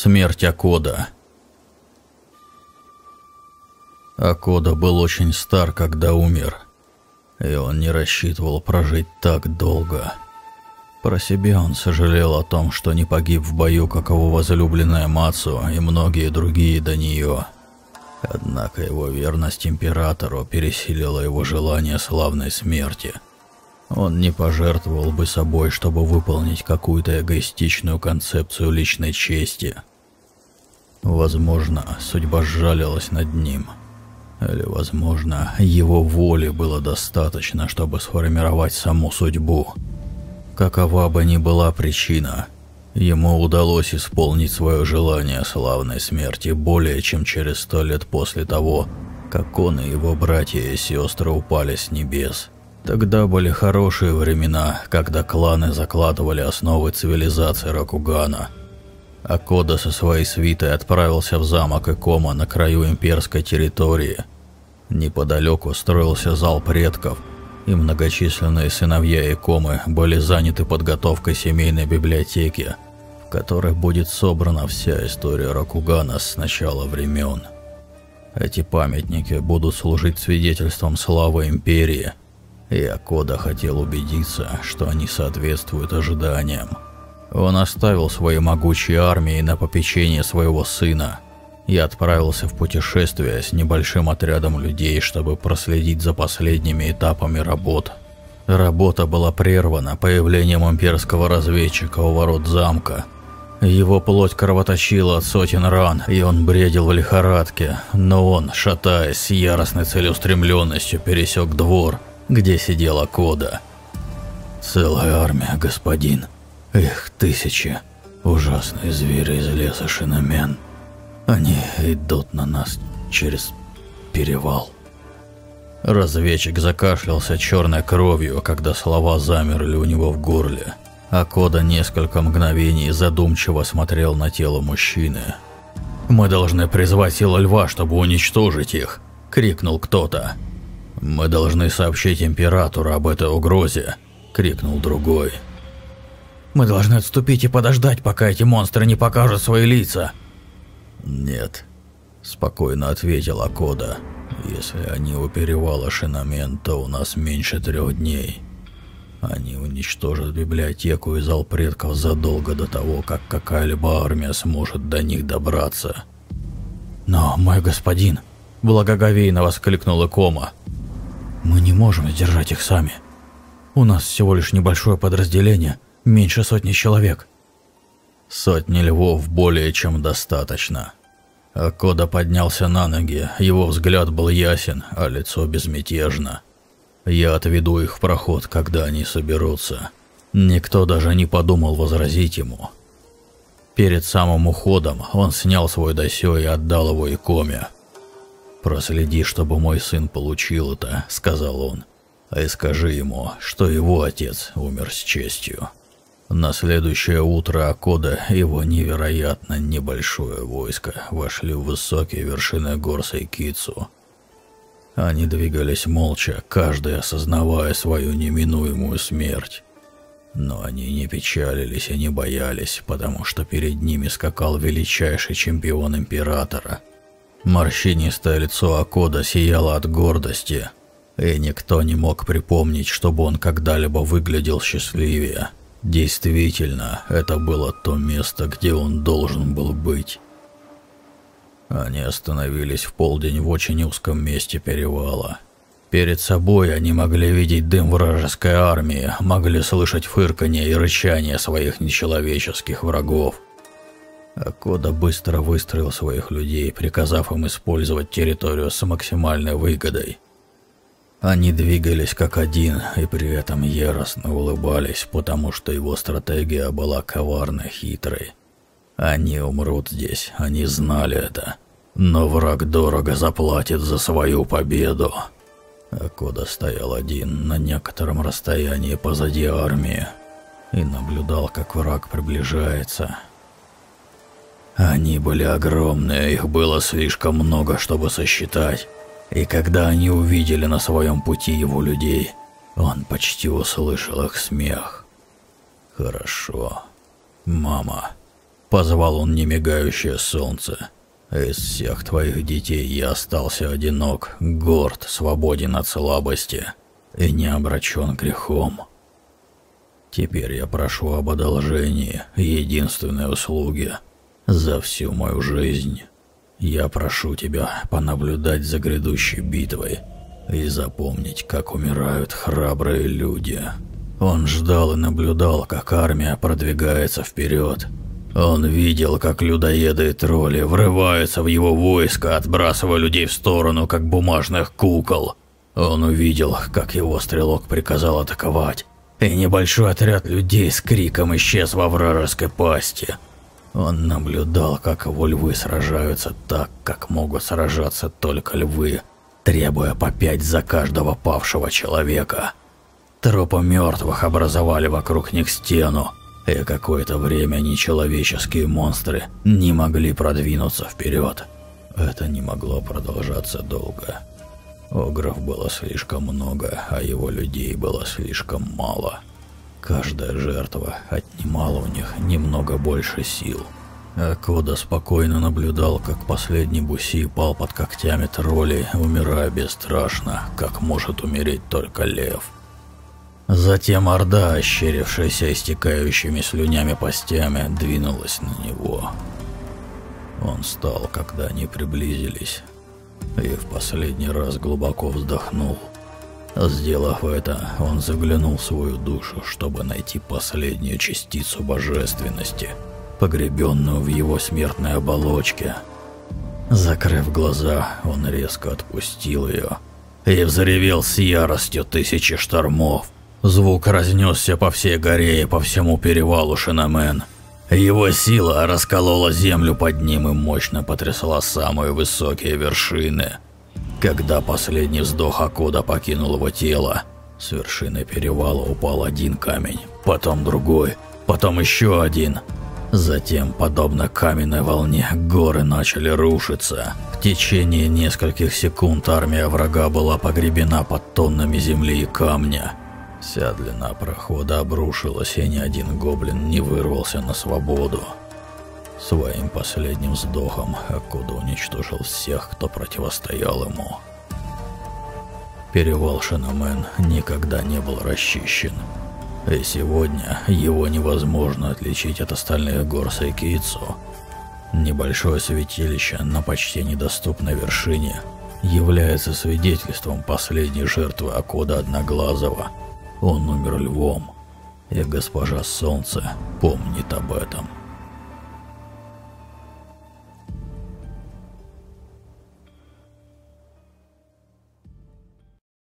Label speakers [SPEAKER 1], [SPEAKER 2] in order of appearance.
[SPEAKER 1] Смерть Акода. Акода был очень стар, когда умер, и он не рассчитывал прожить так долго. Про себя он сожалел о том, что не погиб в бою, как его возлюбленная Мацу и многие другие до нее. Однако его верность императору пересилила его желание славной смерти. Он не пожертвовал бы собой, чтобы выполнить какую-то эгоистичную концепцию личной чести. Возможно, судьба сжалилась над ним. Или, возможно, его воли было достаточно, чтобы сформировать саму судьбу. Какова бы ни была причина, ему удалось исполнить свое желание славной смерти более чем через сто лет после того, как он и его братья и сестры упали с небес. Тогда были хорошие времена, когда кланы закладывали основы цивилизации Ракугана. А Кода со своей свитой отправился в замок Икома на краю имперской территории. Неподалеку строился зал предков – и многочисленные сыновья Икомы были заняты подготовкой семейной библиотеки, в которой будет собрана вся история Ракугана с начала времен. Эти памятники будут служить свидетельством славы Империи, и Акода хотел убедиться, что они соответствуют ожиданиям. Он оставил свои могучие армии на попечение своего сына – я отправился в путешествие с небольшим отрядом людей, чтобы проследить за последними этапами работ. Работа была прервана появлением имперского разведчика у ворот замка. Его плоть кровоточила от сотен ран, и он бредил в лихорадке, но он, шатаясь с яростной целеустремленностью, пересек двор, где сидела Кода. «Целая армия, господин. Их тысячи. Ужасные звери из леса Шиномен». Они идут на нас через перевал. Разведчик закашлялся черной кровью, когда слова замерли у него в горле. А Кода несколько мгновений задумчиво смотрел на тело мужчины. «Мы должны призвать силу льва, чтобы уничтожить их!» – крикнул кто-то. «Мы должны сообщить императору об этой угрозе!» – крикнул другой. «Мы должны отступить и подождать, пока эти монстры не покажут свои лица!» «Нет», – спокойно ответила Кода. «Если они у перевала Шинамен, то у нас меньше трех дней. Они уничтожат библиотеку и зал предков задолго до того, как какая-либо армия сможет до них добраться». «Но, мой господин», – благоговейно воскликнула Кома, – «мы не можем сдержать их сами. У нас всего лишь небольшое подразделение, меньше сотни человек». Сотни львов более чем достаточно. Акода поднялся на ноги, его взгляд был ясен, а лицо безмятежно. Я отведу их в проход, когда они соберутся. Никто даже не подумал возразить ему. Перед самым уходом он снял свой досё и отдал его Икоме. «Проследи, чтобы мой сын получил это», — сказал он. «А и скажи ему, что его отец умер с честью». На следующее утро Акода и его невероятно небольшое войско вошли в высокие вершины гор Сайкицу. Они двигались молча, каждый осознавая свою неминуемую смерть. Но они не печалились и не боялись, потому что перед ними скакал величайший чемпион Императора. Морщинистое лицо Акода сияло от гордости, и никто не мог припомнить, чтобы он когда-либо выглядел счастливее. Действительно, это было то место, где он должен был быть. Они остановились в полдень в очень узком месте перевала. Перед собой они могли видеть дым вражеской армии, могли слышать фырканье и рычание своих нечеловеческих врагов. Акода быстро выстроил своих людей, приказав им использовать территорию с максимальной выгодой. Они двигались как один и при этом яростно улыбались, потому что его стратегия была коварно хитрой. Они умрут здесь, они знали это. Но враг дорого заплатит за свою победу. Акода стоял один на некотором расстоянии позади армии и наблюдал, как враг приближается. Они были огромные, их было слишком много, чтобы сосчитать. И когда они увидели на своем пути его людей, он почти услышал их смех. «Хорошо. Мама, Позвал он немигающее солнце. Из всех твоих детей я остался одинок, горд, свободен от слабости и не обращен грехом. Теперь я прошу об одолжении, единственной услуги за всю мою жизнь. Я прошу тебя понаблюдать за грядущей битвой и запомнить, как умирают храбрые люди. Он ждал и наблюдал, как армия продвигается вперед. Он видел, как людоеды и тролли врываются в его войско, отбрасывая людей в сторону, как бумажных кукол. Он увидел, как его стрелок приказал атаковать, и небольшой отряд людей с криком исчез во вражеской пасти. Он наблюдал, как его львы сражаются так, как могут сражаться только львы, требуя по пять за каждого павшего человека. Трупы мертвых образовали вокруг них стену, и какое-то время нечеловеческие монстры не могли продвинуться вперед. Это не могло продолжаться долго. Огров было слишком много, а его людей было слишком мало. Каждая жертва отнимала у них немного больше сил. Акода спокойно наблюдал, как последний буси пал под когтями троллей, умирая бесстрашно, как может умереть только лев. Затем орда, ощерившаяся истекающими слюнями постями, двинулась на него. Он встал, когда они приблизились, и в последний раз глубоко вздохнул. Сделав это, он заглянул в свою душу, чтобы найти последнюю частицу божественности, погребенную в его смертной оболочке. Закрыв глаза, он резко отпустил ее и взревел с яростью тысячи штормов. Звук разнесся по всей горе и по всему перевалу Шинамен. Его сила расколола землю под ним и мощно потрясла самые высокие вершины. Когда последний вздох Акода покинул его тело, с вершины перевала упал один камень, потом другой, потом еще один. Затем, подобно каменной волне, горы начали рушиться. В течение нескольких секунд армия врага была погребена под тоннами земли и камня. Вся длина прохода обрушилась, и ни один гоблин не вырвался на свободу. Своим последним вздохом Акуда уничтожил всех, кто противостоял ему. Перевал Шиномен никогда не был расчищен. И сегодня его невозможно отличить от остальных гор Сайкицу. Небольшое святилище на почти недоступной вершине является свидетельством последней жертвы Акода Одноглазого – он умер львом, и госпожа Солнце помнит об этом.